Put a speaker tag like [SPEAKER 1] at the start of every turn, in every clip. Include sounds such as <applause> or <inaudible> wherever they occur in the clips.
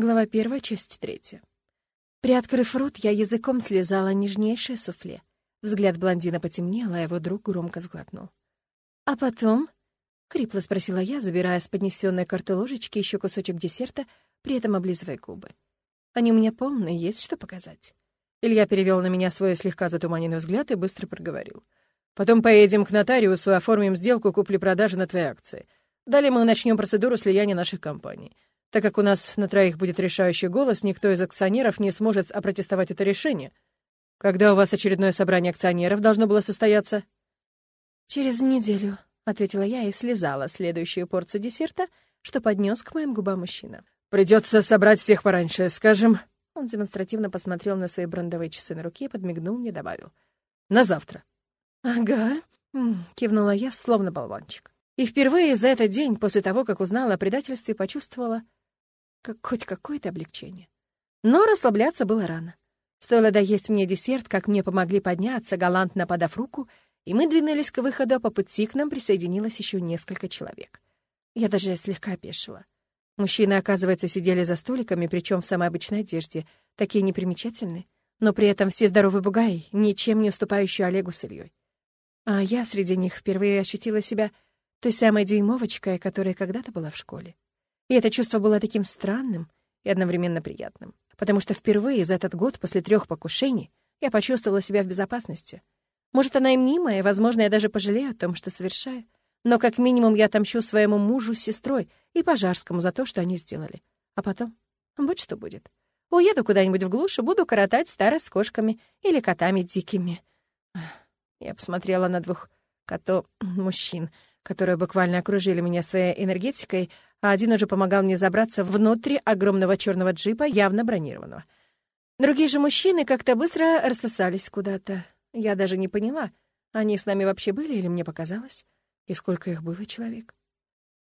[SPEAKER 1] Глава первая, часть третья. Приоткрыв рот, я языком слезала нежнейшее суфле. Взгляд блондина потемнел, а его друг громко сглотнул. «А потом?» — хрипло спросила я, забирая с поднесенной карты ложечки еще кусочек десерта, при этом облизывая губы. «Они у меня полные, есть что показать». Илья перевел на меня свой слегка затуманенный взгляд и быстро проговорил. «Потом поедем к нотариусу и оформим сделку купли-продажи на твои акции. Далее мы начнем процедуру слияния наших компаний. Так как у нас на троих будет решающий голос, никто из акционеров не сможет опротестовать это решение. Когда у вас очередное собрание акционеров должно было состояться? Через неделю, ответила я и слезала следующую порцию десерта, что поднес к моим губам мужчина. Придется собрать всех пораньше, скажем. Он демонстративно посмотрел на свои брендовые часы на руке и подмигнул мне, добавил. На завтра. Ага, кивнула я, словно болванчик. И впервые за этот день, после того, как узнала о предательстве, почувствовала, как хоть какое-то облегчение. Но расслабляться было рано. Стоило доесть мне десерт, как мне помогли подняться, галантно подав руку, и мы двинулись к выходу, а по пути к нам присоединилось еще несколько человек. Я даже слегка опешила. Мужчины, оказывается, сидели за столиками, причем в самой обычной одежде, такие непримечательные, но при этом все здоровые бугаи, ничем не уступающие Олегу с Ильей. А я среди них впервые ощутила себя той самой дюймовочкой, которая когда-то была в школе. И это чувство было таким странным и одновременно приятным, потому что впервые за этот год после трех покушений я почувствовала себя в безопасности. Может, она и мнимая, возможно, я даже пожалею о том, что совершаю, но как минимум я отомщу своему мужу с сестрой и Пожарскому за то, что они сделали. А потом, будь что будет. Уеду куда-нибудь в глушь и буду коротать старость с кошками или котами дикими. Я посмотрела на двух котов мужчин, которые буквально окружили меня своей энергетикой, а один уже помогал мне забраться внутрь огромного черного джипа, явно бронированного. Другие же мужчины как-то быстро рассосались куда-то. Я даже не поняла, они с нами вообще были или мне показалось, и сколько их было человек.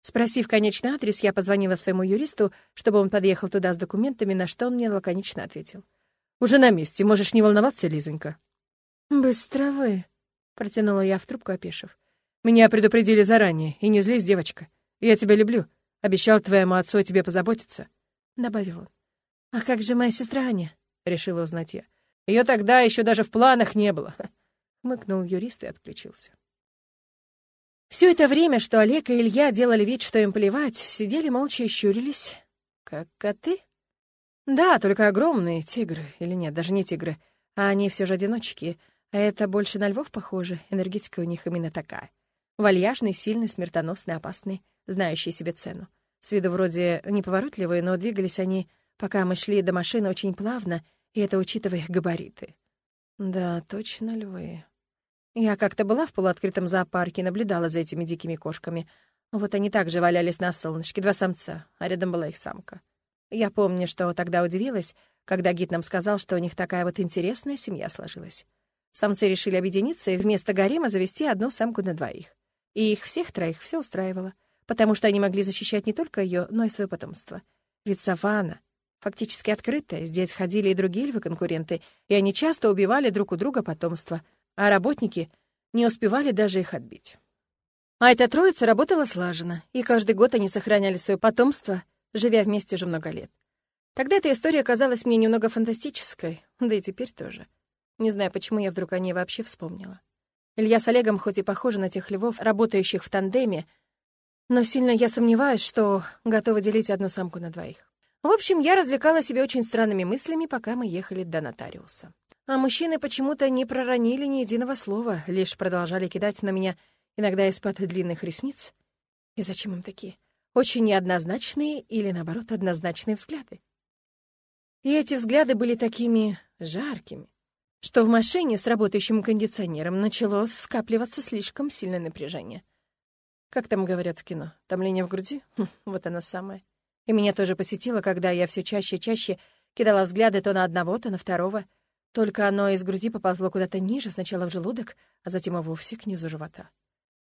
[SPEAKER 1] Спросив конечный адрес, я позвонила своему юристу, чтобы он подъехал туда с документами, на что он мне лаконично ответил. «Уже на месте, можешь не волноваться, Лизонька». «Быстро вы», — протянула я в трубку, опешив. «Меня предупредили заранее, и не злись, девочка. Я тебя люблю. Обещал твоему отцу о тебе позаботиться», — добавил он. «А как же моя сестра Аня?» — решила узнать я. Ее тогда еще даже в планах не было», <laughs> — хмыкнул юрист и отключился. Все это время, что Олег и Илья делали вид, что им плевать, сидели молча и щурились, как коты. Да, только огромные тигры, или нет, даже не тигры, а они все же одиночки, а это больше на львов похоже, энергетика у них именно такая. Вальяжный, сильный, смертоносный, опасный, знающий себе цену. С виду вроде неповоротливые, но двигались они, пока мы шли до машины, очень плавно, и это учитывая их габариты. Да, точно львы. Я как-то была в полуоткрытом зоопарке, наблюдала за этими дикими кошками. Вот они также валялись на солнышке, два самца, а рядом была их самка. Я помню, что тогда удивилась, когда гид нам сказал, что у них такая вот интересная семья сложилась. Самцы решили объединиться и вместо гарема завести одну самку на двоих. И их всех троих все устраивало, потому что они могли защищать не только ее, но и свое потомство. Ведь саванна фактически открытая, здесь ходили и другие львы-конкуренты, и они часто убивали друг у друга потомство — а работники не успевали даже их отбить. А эта троица работала слаженно, и каждый год они сохраняли свое потомство, живя вместе уже много лет. Тогда эта история казалась мне немного фантастической, да и теперь тоже. Не знаю, почему я вдруг о ней вообще вспомнила. Илья с Олегом хоть и похожи на тех львов, работающих в тандеме, но сильно я сомневаюсь, что готова делить одну самку на двоих. В общем, я развлекала себя очень странными мыслями, пока мы ехали до нотариуса. А мужчины почему-то не проронили ни единого слова, лишь продолжали кидать на меня иногда из-под длинных ресниц. И зачем им такие? Очень неоднозначные или, наоборот, однозначные взгляды. И эти взгляды были такими жаркими, что в машине с работающим кондиционером начало скапливаться слишком сильное напряжение. Как там говорят в кино? Томление в груди? Хм, вот оно самое. И меня тоже посетило, когда я все чаще и чаще кидала взгляды то на одного, то на второго — только оно из груди поползло куда-то ниже, сначала в желудок, а затем и вовсе к низу живота.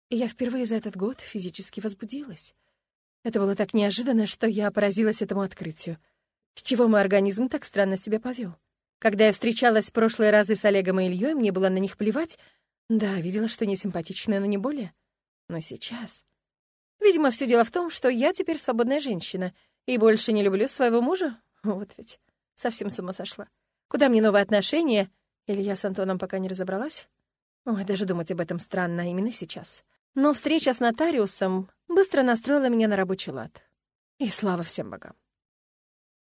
[SPEAKER 1] И я впервые за этот год физически возбудилась. Это было так неожиданно, что я поразилась этому открытию. С чего мой организм так странно себя повел? Когда я встречалась в прошлые разы с Олегом и Ильей, мне было на них плевать. Да, видела, что они симпатичные, но не более. Но сейчас... Видимо, все дело в том, что я теперь свободная женщина и больше не люблю своего мужа. Вот ведь совсем с ума сошла. Куда мне новые отношения? Или я с Антоном пока не разобралась? Ой, даже думать об этом странно именно сейчас. Но встреча с нотариусом быстро настроила меня на рабочий лад. И слава всем богам.